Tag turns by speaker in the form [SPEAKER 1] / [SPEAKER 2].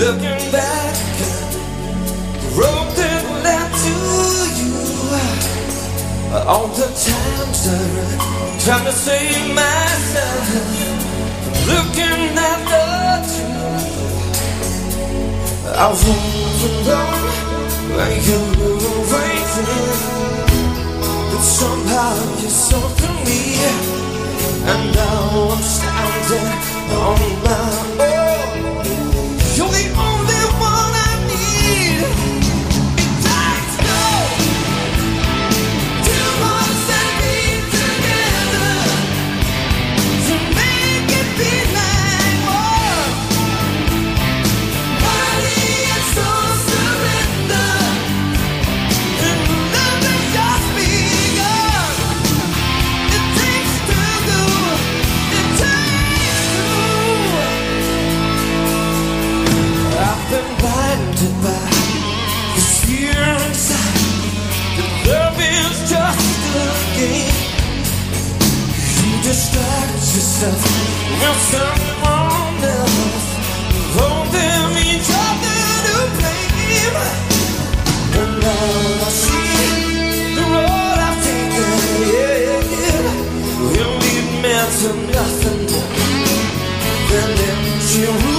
[SPEAKER 1] Looking back, the road that led to you. All the times I tried to save myself, looking at the truth. I was alone when you were waiting, but somehow you saw through me, and now I'm standing on my own. distract yourself with someone else. Hold them each other to blame. And now I see the road I've taken. Yeah, yeah. Will lead meant to nothing. Then empty